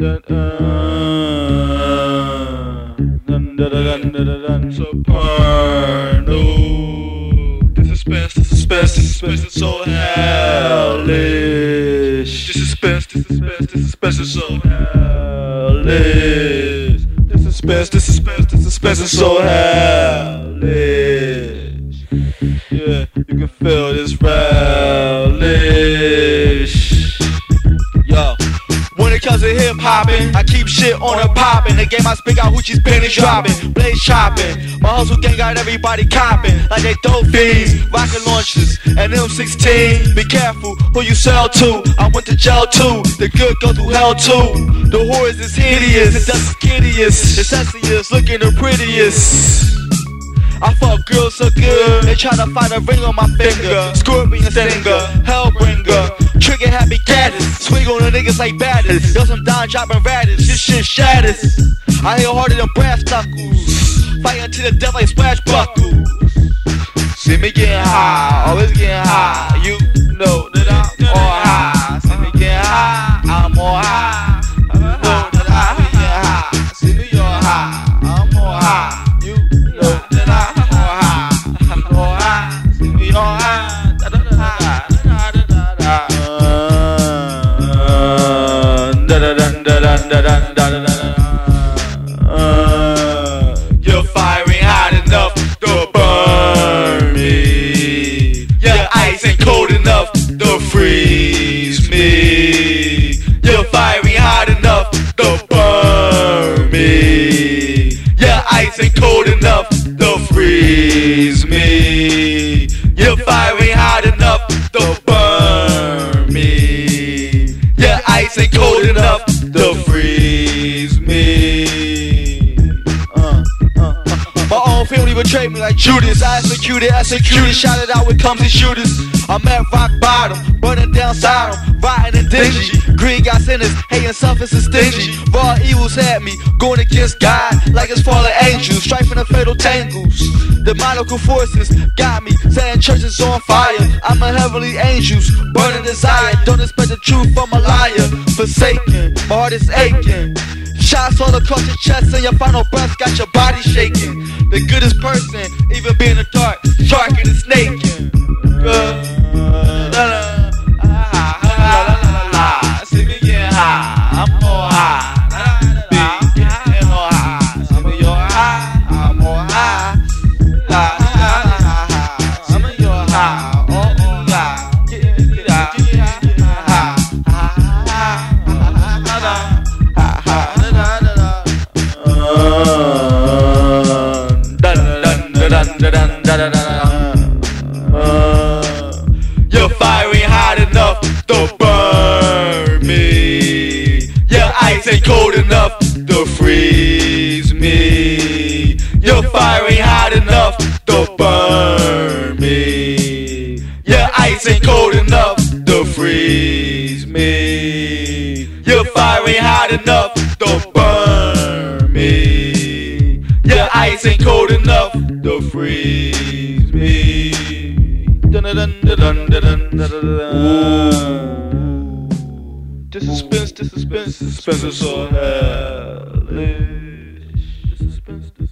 Soprano. This is best, this is best, this is best, it's so hellish. This is best, this is best, this is best, it's so hellish. This is best, this is best, this is best, it's so hellish. Yeah, you can feel this relish. When it hip hopping, I keep shit on the popping. The game I speak out hoochies, pennies dropping, blaze chopping. My hustle gang got everybody copping like they dope fiends, rocket launchers, and M16. Be careful who you sell to. I went to jail too. The good go through hell too. The whores is hideous, the dust is hideous, the sexiest, looking the prettiest. I fuck girls so good, they try to find a ring on my finger. Scorpion stinger, hellbringer, trigger happy gaddis. Swing on the niggas like baddest. Yo, some down dropping radish, this shit shatters. I hit harder than brass knuckles. Fighting to the death like splash buckles. See me getting high, always getting high. Uh, dun dun dun your fire ain't hot enough to burn me. Your ice ain't cold enough to freeze me. Your fire ain't hot enough to burn me. Your ice ain't cold enough to freeze me. Your fire ain't hot. Betrayed me like Judas. I executed, shot it out with comes and shooters. I'm at rock bottom, burning down Sodom, rotten and dingy. Greed got sinners, hating selfish and stingy. Raw evils had me, going against God like it's fallen angels, strifing the fatal tangles. Demonical forces got me, saying churches on fire. I'm a heavenly angels, burning desire. Don't expect the truth from a liar. Forsaken, my heart is aching. Shots all across your chest and your final breath got your body shaking. The goodest person, even being a dark, shark Uh, You're firing hot enough to burn me. Your ice ain't cold enough to freeze me. You're firing hot enough to burn me. Your ice ain't cold enough to freeze me. You're firing hot enough The suspense, the suspense, the suspense is so hellish. is suspense, the suspense.